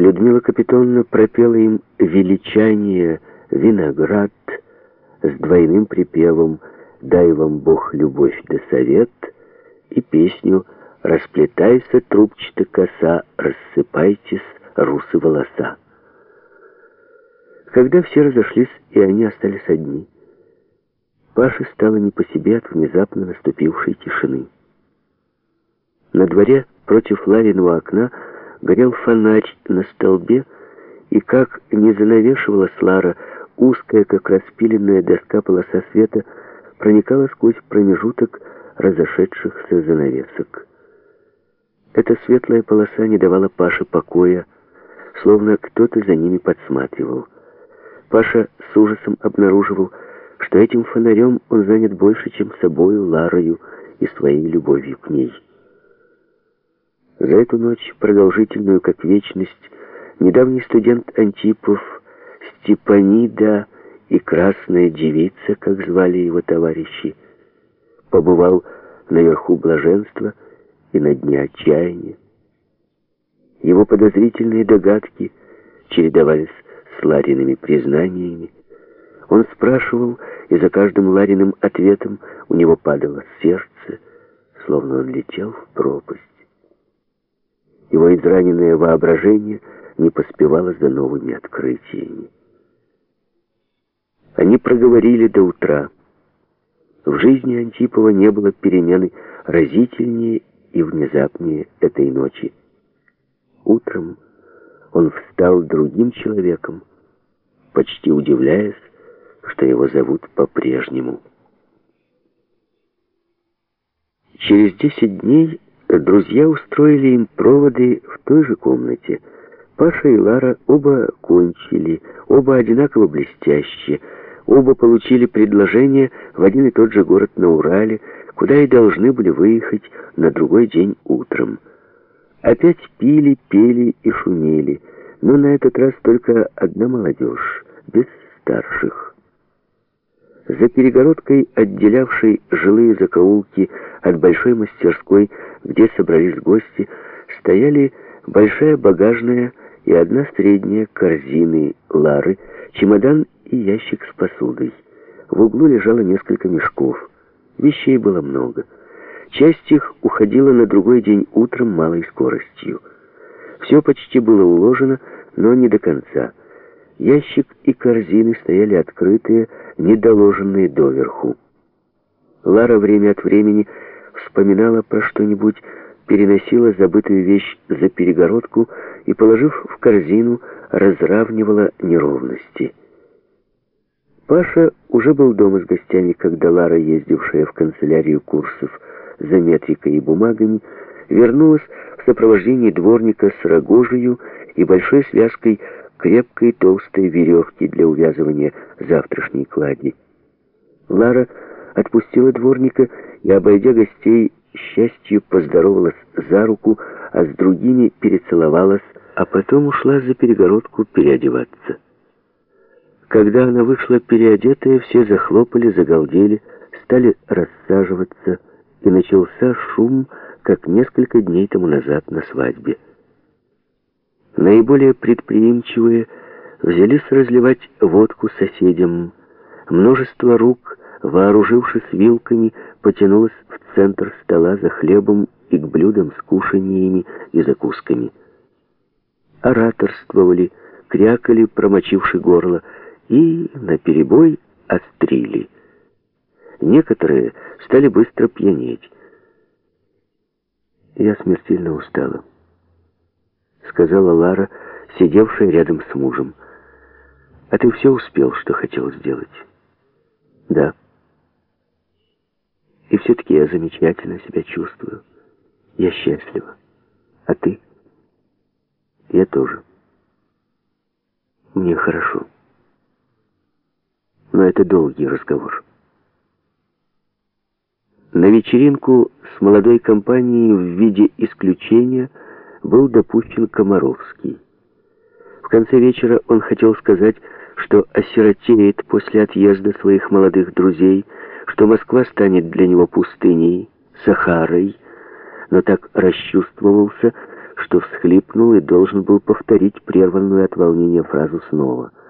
Людмила Капитоновна пропела им величание «Виноград» с двойным припевом «Дай вам Бог любовь да совет» и песню «Расплетайся, трубчата коса, рассыпайтесь, русы волоса». Когда все разошлись, и они остались одни, Паше стало не по себе от внезапно наступившей тишины. На дворе против Лариного окна горел фонарь на столбе, и как не занавешивалась Лара, узкая, как распиленная доска полоса света, проникала сквозь промежуток разошедшихся занавесок. Эта светлая полоса не давала Паше покоя, словно кто-то за ними подсматривал. Паша с ужасом обнаруживал, что этим фонарем он занят больше, чем собою, Ларою и своей любовью к ней. За эту ночь, продолжительную как вечность, недавний студент Антипов, Степанида и Красная Девица, как звали его товарищи, побывал наверху блаженства и на дне отчаяния. Его подозрительные догадки чередовались с Лариными признаниями. Он спрашивал, и за каждым Лариным ответом у него падало сердце, словно он летел в пропасть. Его израненное воображение не поспевало за новыми открытиями. Они проговорили до утра. В жизни Антипова не было перемены разительнее и внезапнее этой ночи. Утром он встал другим человеком, почти удивляясь, что его зовут по-прежнему. Через десять дней Друзья устроили им проводы в той же комнате. Паша и Лара оба кончили, оба одинаково блестящие, оба получили предложение в один и тот же город на Урале, куда и должны были выехать на другой день утром. Опять пили, пели и шумели, но на этот раз только одна молодежь, без старших. За перегородкой, отделявшей жилые закоулки от большой мастерской, где собрались гости, стояли большая багажная и одна средняя корзины Лары, чемодан и ящик с посудой. В углу лежало несколько мешков. Вещей было много. Часть их уходила на другой день утром малой скоростью. Все почти было уложено, но не до конца. Ящик и корзины стояли открытые, недоложенные доверху. Лара время от времени вспоминала про что-нибудь, переносила забытую вещь за перегородку и, положив в корзину, разравнивала неровности. Паша уже был дома с гостями, когда Лара, ездившая в канцелярию курсов за метрикой и бумагами, вернулась в сопровождении дворника с рогожею и большой связкой крепкой толстой веревки для увязывания завтрашней клади. Лара отпустила дворника и, обойдя гостей, счастью поздоровалась за руку, а с другими перецеловалась, а потом ушла за перегородку переодеваться. Когда она вышла переодетая, все захлопали, загалдели, стали рассаживаться, и начался шум, как несколько дней тому назад на свадьбе. Наиболее предприимчивые взялись разливать водку соседям. Множество рук, вооружившись вилками, потянулось в центр стола за хлебом и к блюдам с кушаниями и закусками. Ораторствовали, крякали, промочивши горло, и наперебой острили. Некоторые стали быстро пьянеть. Я смертельно устала сказала Лара, сидевшая рядом с мужем. «А ты все успел, что хотел сделать?» «Да». «И все-таки я замечательно себя чувствую. Я счастлива. А ты?» «Я тоже. Мне хорошо. Но это долгий разговор». На вечеринку с молодой компанией в виде исключения – был допущен Комаровский. В конце вечера он хотел сказать, что осиротеет после отъезда своих молодых друзей, что Москва станет для него пустыней, Сахарой, но так расчувствовался, что всхлипнул и должен был повторить прерванную от волнения фразу снова —